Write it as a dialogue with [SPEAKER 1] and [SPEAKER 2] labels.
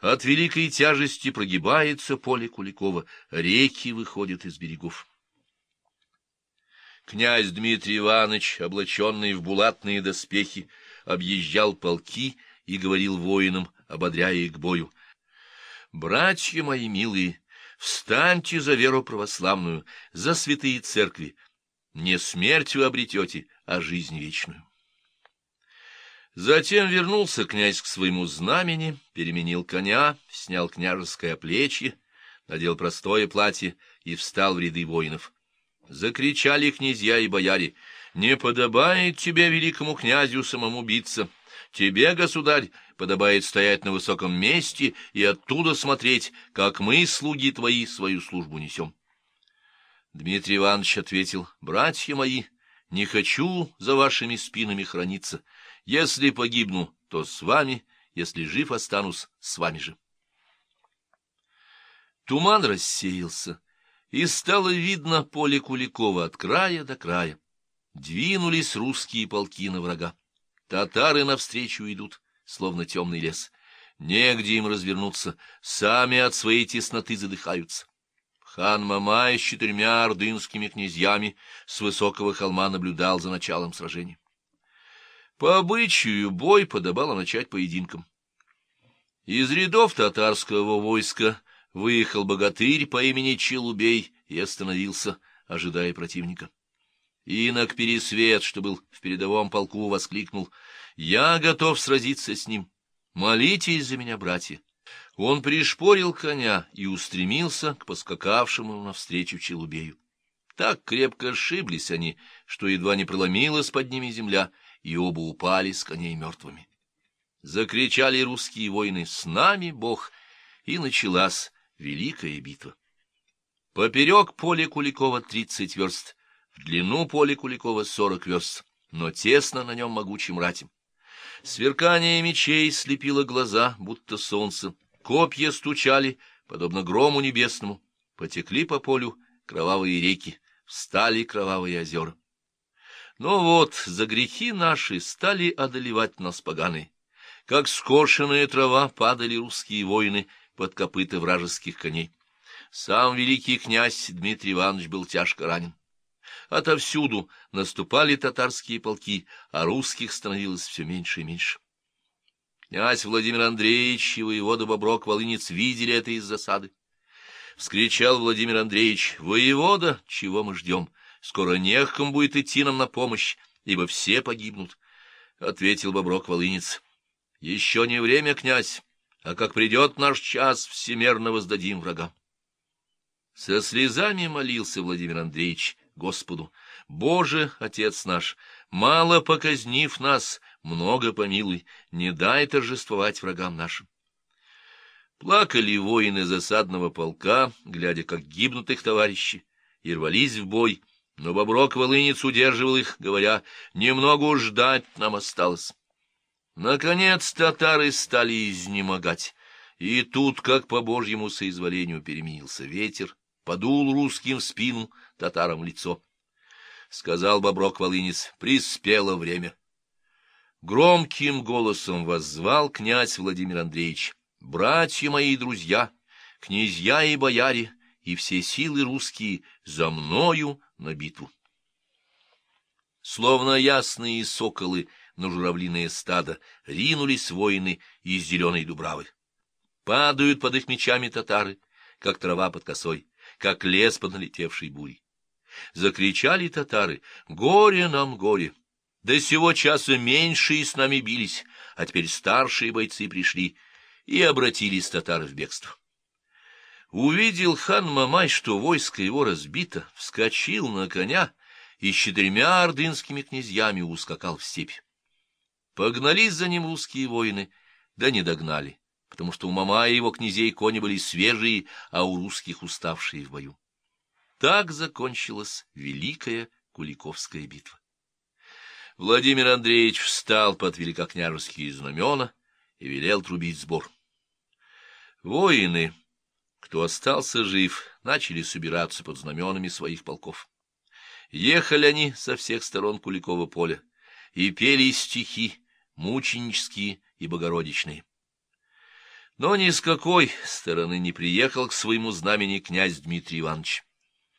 [SPEAKER 1] От великой тяжести прогибается поле Куликова, реки выходят из берегов. Князь Дмитрий Иванович, облаченный в булатные доспехи, объезжал полки и говорил воинам, ободряя их к бою. «Братья мои милые, встаньте за веру православную, за святые церкви. Не смерть вы обретете, а жизнь вечную». Затем вернулся князь к своему знамени, переменил коня, снял княжеское плечье, надел простое платье и встал в ряды воинов. Закричали князья и бояре, «Не подобает тебе, великому князю, самому биться. Тебе, государь, подобает стоять на высоком месте и оттуда смотреть, как мы, слуги твои, свою службу несем». Дмитрий Иванович ответил, «Братья мои, не хочу за вашими спинами храниться». Если погибну, то с вами, если жив останусь, с вами же. Туман рассеялся, и стало видно поле Куликова от края до края. Двинулись русские полки на врага. Татары навстречу идут, словно темный лес. Негде им развернуться, сами от своей тесноты задыхаются. Хан Мамай с четырьмя ордынскими князьями с высокого холма наблюдал за началом сражения. По обычаю бой подобало начать поединком. Из рядов татарского войска выехал богатырь по имени Челубей и остановился, ожидая противника. Инок Пересвет, что был в передовом полку, воскликнул, «Я готов сразиться с ним. Молитесь за меня, братья». Он пришпорил коня и устремился к поскакавшему навстречу Челубею. Так крепко сшиблись они, что едва не проломилась под ними земля — и оба упали с коней мертвыми. Закричали русские воины «С нами Бог!» и началась великая битва. Поперек поля Куликова тридцать верст, в длину поля Куликова сорок верст, но тесно на нем могучим ратим. Сверкание мечей слепило глаза, будто солнце, копья стучали, подобно грому небесному, потекли по полю кровавые реки, встали кровавые озера. Но вот за грехи наши стали одолевать нас поганые. Как скошенная трава падали русские воины под копыта вражеских коней. Сам великий князь Дмитрий Иванович был тяжко ранен. Отовсюду наступали татарские полки, а русских становилось все меньше и меньше. Князь Владимир Андреевич и воевода Боброк-Волынец видели это из засады. Вскричал Владимир Андреевич, «Воевода, чего мы ждем? Скоро некому будет идти нам на помощь, ибо все погибнут. Ответил Боброк Волынец. — Еще не время, князь, а как придет наш час, всемерно воздадим врагам. Со слезами молился Владимир Андреевич Господу. «Боже, Отец наш, мало показнив нас, много помилуй, не дай торжествовать врагам нашим». Плакали воины засадного полка, глядя, как гибнут их товарищи, и рвались в бой, но Боброк-Волынец удерживал их, говоря, «Немного ждать нам осталось». Наконец татары стали изнемогать, и тут, как по божьему соизволению, переменился ветер, подул русским в спину, татарам в лицо. Сказал Боброк-Волынец, «Приспело время». Громким голосом воззвал князь Владимир Андреевич, «Братья мои и друзья, князья и бояре, и все силы русские за мною на битву. Словно ясные соколы на журавлиное стадо ринулись воины из зеленой дубравы. Падают под их мечами татары, как трава под косой, как лес под налетевшей бурей. Закричали татары «Горе нам, горе!» До сего часа меньшие с нами бились, а теперь старшие бойцы пришли и обратились татары в бегство. Увидел хан Мамай, что войско его разбито, вскочил на коня и с четырьмя ордынскими князьями ускакал в степь. Погнались за ним русские воины, да не догнали, потому что у Мамая и его князей кони были свежие, а у русских уставшие в бою. Так закончилась Великая Куликовская битва. Владимир Андреевич встал под великокняжеские знамена и велел трубить сбор. Воины кто остался жив, начали собираться под знаменами своих полков. Ехали они со всех сторон Куликова поля и пели стихи, мученические и богородичные. Но ни с какой стороны не приехал к своему знамени князь Дмитрий Иванович.